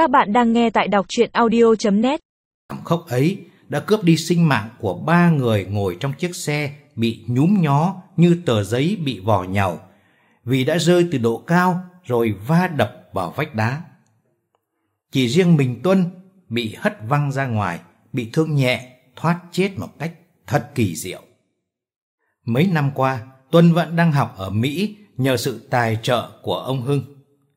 Các bạn đang nghe tại đọc truyện audio.net thảm khốc ấy đã cướp đi sinh mạng của ba người ngồi trong chiếc xe bị nhúm nhó như tờ giấy bị vò nhàu vì đã rơi từ độ cao rồi va đập vào vách đá. Chỉ riêng mình Tuân bị hất văng ra ngoài, bị thương nhẹ, thoát chết một cách thật kỳ diệu. Mấy năm qua, Tuân vẫn đang học ở Mỹ nhờ sự tài trợ của ông Hưng.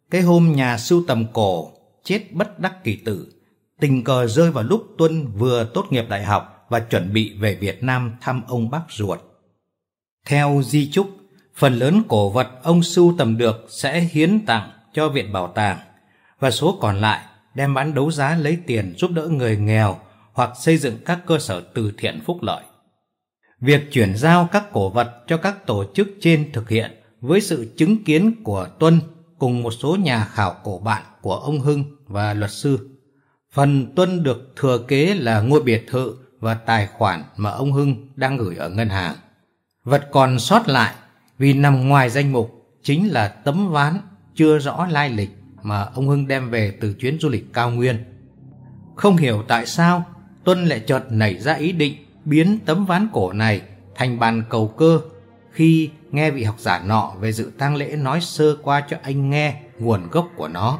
Cái hôm nhà sưu tầm cổ chết bất đắc kỳ tử, tình cờ rơi vào lúc Tuân vừa tốt nghiệp đại học và chuẩn bị về Việt Nam thăm ông bác ruột. Theo di chúc, phần lớn cổ vật ông sưu tầm được sẽ hiến tặng cho viện bảo tàng và số còn lại đem bán đấu giá lấy tiền giúp đỡ người nghèo hoặc xây dựng các cơ sở từ thiện phúc lợi. Việc chuyển giao các cổ vật cho các tổ chức trên thực hiện với sự chứng kiến của Tuân cùng một số nhà khảo cổ bạn của ông Hưng và luật sư. Phần Tuân được thừa kế là ngôi biệt thự và tài khoản mà ông Hưng đang gửi ở ngân hàng. Vật còn sót lại vì nằm ngoài danh mục chính là tấm ván chưa rõ lai lịch mà ông Hưng đem về từ chuyến du lịch cao nguyên. Không hiểu tại sao, Tuân lại chợt nảy ra ý định biến tấm ván cổ này thành bàn cầu cơ khi nghe vị học giả nọ về dự tang lễ nói sơ qua cho anh nghe nguồn gốc của nó.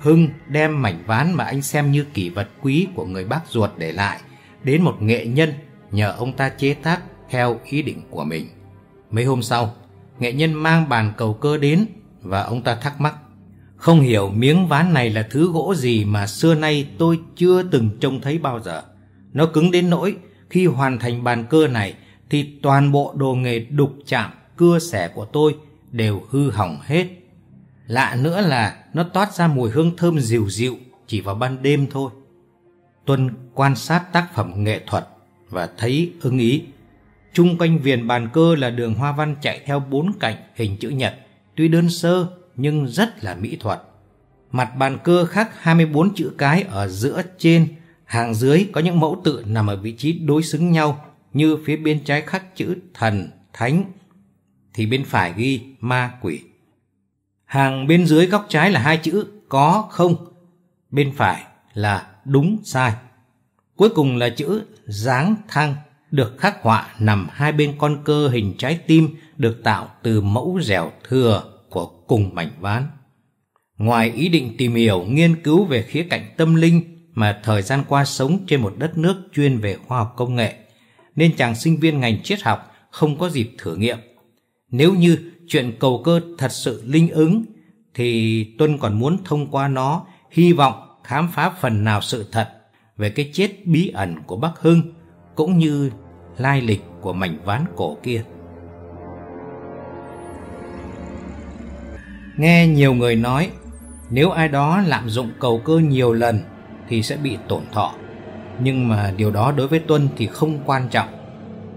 Hưng đem mảnh ván mà anh xem như kỷ vật quý của người bác ruột để lại đến một nghệ nhân nhờ ông ta chế tác theo ý định của mình. Mấy hôm sau, nghệ nhân mang bàn cầu cơ đến và ông ta thắc mắc. Không hiểu miếng ván này là thứ gỗ gì mà xưa nay tôi chưa từng trông thấy bao giờ. Nó cứng đến nỗi khi hoàn thành bàn cơ này thì toàn bộ đồ nghề đục chạm cưa xẻ của tôi đều hư hỏng hết. Lạ nữa là nó toát ra mùi hương thơm dịu dịu chỉ vào ban đêm thôi. Tuân quan sát tác phẩm nghệ thuật và thấy ưng ý. Trung quanh viền bàn cơ là đường hoa văn chạy theo bốn cạnh hình chữ nhật, tuy đơn sơ nhưng rất là mỹ thuật. Mặt bàn cơ khắc 24 chữ cái ở giữa trên, hàng dưới có những mẫu tự nằm ở vị trí đối xứng nhau như phía bên trái khắc chữ thần, thánh, thì bên phải ghi ma quỷ. Hàng bên dưới góc trái là hai chữ có không, bên phải là đúng sai. Cuối cùng là chữ dáng thăng được khắc họa nằm hai bên con cơ hình trái tim được tạo từ mẫu dẻo thừa của cùng mảnh ván. Ngoài ý định tìm hiểu, nghiên cứu về khía cạnh tâm linh mà thời gian qua sống trên một đất nước chuyên về khoa học công nghệ, nên chàng sinh viên ngành triết học không có dịp thử nghiệm. Nếu như chuyện cầu cơ thật sự linh ứng, thì Tuân còn muốn thông qua nó hy vọng khám phá phần nào sự thật về cái chết bí ẩn của Bắc Hưng cũng như lai lịch của mảnh ván cổ kia. Nghe nhiều người nói, nếu ai đó lạm dụng cầu cơ nhiều lần thì sẽ bị tổn thọ. Nhưng mà điều đó đối với Tuân thì không quan trọng,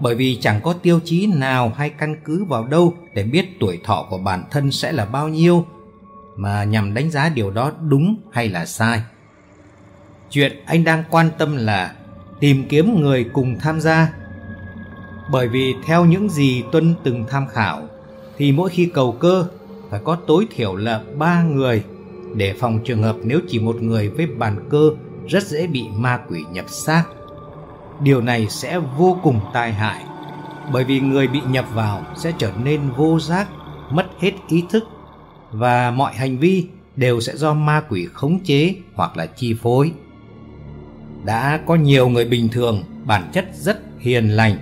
bởi vì chẳng có tiêu chí nào hay căn cứ vào đâu để biết tuổi thọ của bản thân sẽ là bao nhiêu mà nhằm đánh giá điều đó đúng hay là sai. Chuyện anh đang quan tâm là tìm kiếm người cùng tham gia. Bởi vì theo những gì Tuân từng tham khảo thì mỗi khi cầu cơ phải có tối thiểu là ba người để phòng trường hợp nếu chỉ một người với bàn cơ rất dễ bị ma quỷ nhập xác. Điều này sẽ vô cùng tai hại bởi vì người bị nhập vào sẽ trở nên vô giác, mất hết ý thức và mọi hành vi đều sẽ do ma quỷ khống chế hoặc là chi phối. Đã có nhiều người bình thường bản chất rất hiền lành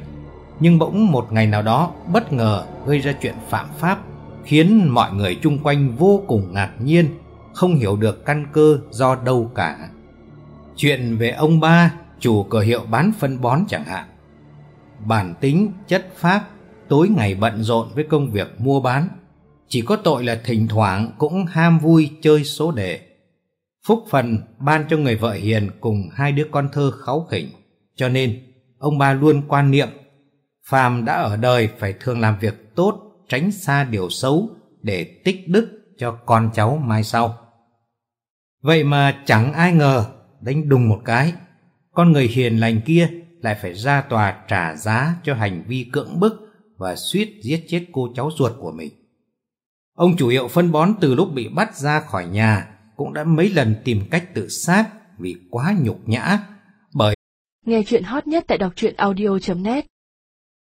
nhưng bỗng một ngày nào đó bất ngờ gây ra chuyện phạm pháp khiến mọi người chung quanh vô cùng ngạc nhiên, không hiểu được căn cơ do đâu cả. Chuyện về ông ba, chủ cửa hiệu bán phân bón chẳng hạn. Bản tính, chất phác, tối ngày bận rộn với công việc mua bán, chỉ có tội là thỉnh thoảng cũng ham vui chơi số đề. Phúc phần ban cho người vợ hiền cùng hai đứa con thơ kháu khỉnh, cho nên ông ba luôn quan niệm phàm đã ở đời phải thường làm việc tốt tránh xa điều xấu để tích đức cho con cháu mai sau. Vậy mà chẳng ai ngờ đánh đùng một cái, con người hiền lành kia lại phải ra tòa trả giá cho hành vi cưỡng bức và suýt giết chết cô cháu ruột của mình. Ông chủ hiệu phân bón từ lúc bị bắt ra khỏi nhà cũng đã mấy lần tìm cách tự sát vì quá nhục nhã. Bởi Nghe chuyện hot nhất tại đọc truyện audio.net